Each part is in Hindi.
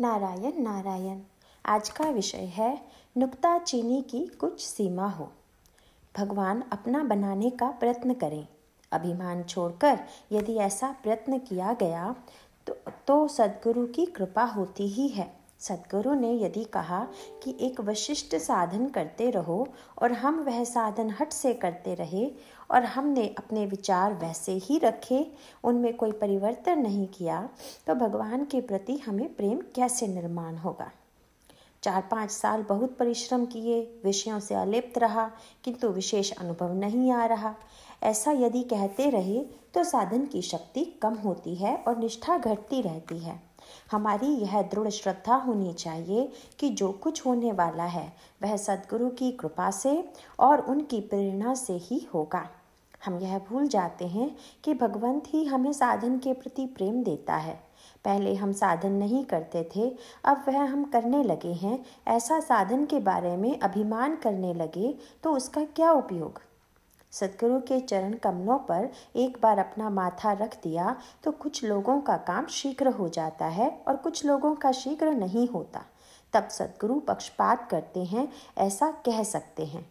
नारायण नारायण। आज का विषय है, नुक्ता चीनी की कुछ सीमा हो। भगवान अपना बनाने का प्रयत्न करें। अभिमान छोड़कर यदि ऐसा प्रयत्न किया गया तो तो सदगुरु की कृपा होती ही है। सदगुरु ने यदि कहा कि एक विशिष्ट साधन करते रहो और हम वह साधन हट से करते रहे और हमने अपने विचार वैसे ही रखे, उनमें कोई परिवर्तन नहीं किया तो भगवान के प्रति हमें प्रेम कैसे निर्माण होगा? चार पाँच साल बहुत परिश्रम किए, विषयों से अलिप्त रहा, किंतु विशेष अनुभव नहीं आ रहा। ऐसा यदि कहते रहे तो साधन की शक्ति कम होती है और निष्ठा घटती रहती है। हमारी यह दृढ़ श्रद्धा होनी चाहिए कि जो कुछ होने वाला है, वह सदगुरु की कृपा से और उनकी प्रेरणा से ही होगा। हम यह भूल जाते हैं कि भगवंत ही हमें साधन के प्रति प्रेम देता है। पहले हम साधन नहीं करते थे, अब वह हम करने लगे हैं। ऐसा साधन के बारे में अभिमान करने लगे तो उसका क्या उपयोग? सदगुरु के चरण कमलों पर एक बार अपना माथा रख दिया तो कुछ लोगों का काम शीघ्र हो जाता है और कुछ लोगों का शीघ्र नहीं होता। तब सदगुरु पक्षपात करते हैं, ऐसा कह सकते हैं।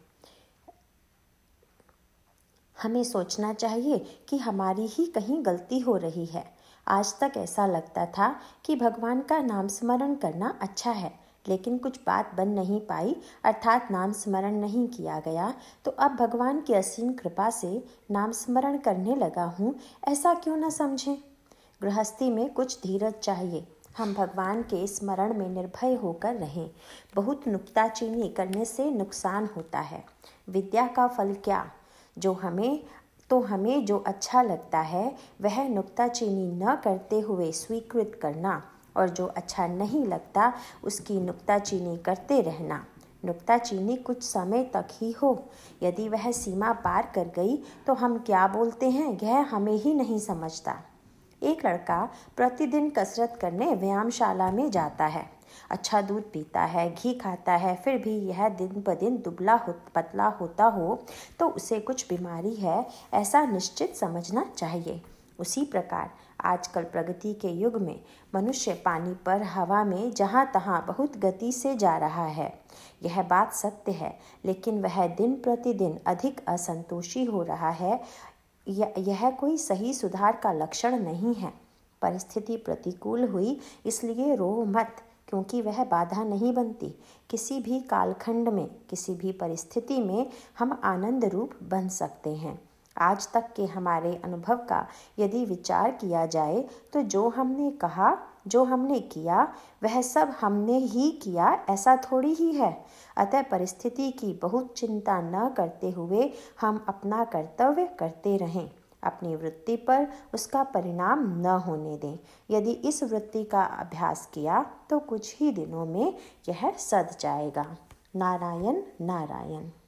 हमें सोचना चाहिए कि हमारी ही कहीं गलती हो रही है। आज तक ऐसा लगता था कि भगवान का नाम स्मरण करना अच्छा है। लेकिन कुछ बात बन नहीं पाई, अर्थात नाम स्मरण नहीं किया गया। तो अब भगवान की असीम कृपा से नाम स्मरण करने लगा हूँ, ऐसा क्यों न समझें? गृहस्थी में कुछ धीरज चाहिए। हम भगवान के स्मरण में निर्भय होकर रहें। बहुत नुकताचीनी करने से नुकसान होता है। विद्या का फल क्या? जो हमें तो हमें जो अच्छा लगता है, वह नुकताचीनी न करते हुए स्वीकृत करना। और जो अच्छा नहीं लगता, उसकी नुक्ताचीनी करते रहना। नुक्ताचीनी कुछ समय तक ही हो। यदि वह सीमा पार कर गई तो हम क्या बोलते हैं? यह हमें ही नहीं समझता। एक लड़का प्रतिदिन कसरत करने व्यायामशाला में जाता है। अच्छा दूध पीता है, घी खाता है, फिर भी यह दिन ब दिन दुबला हो, पतला होता हो तो उसे कुछ बीमारी है, ऐसा निश्चित समझना चाहिए। उसी प्रकार आजकल प्रगति के युग में मनुष्य पानी पर हवा में जहाँ तहाँ बहुत गति से जा रहा है। यह बात सत्य है, लेकिन वह दिन प्रतिदिन अधिक असंतोषी हो रहा है। यह कोई सही सुधार का लक्षण नहीं है। परिस्थिति प्रतिकूल हुई, इसलिए रो मत, क्योंकि वह बाधा नहीं बनती। किसी भी कालखंड में, किसी भी परिस्थिति में हम आनंद रूप बन सकते हैं। आज तक के हमारे अनुभव का यदि विचार किया जाए तो जो हमने कहा, जो हमने किया, वह सब हमने ही किया, ऐसा थोड़ी ही है। अतः परिस्थिति की बहुत चिंता न करते हुए हम अपना कर्तव्य करते रहें। अपनी वृत्ति पर उसका परिणाम न होने दें। यदि इस वृत्ति का अभ्यास किया तो कुछ ही दिनों में यह सद जाएगा। नारायण नारायण।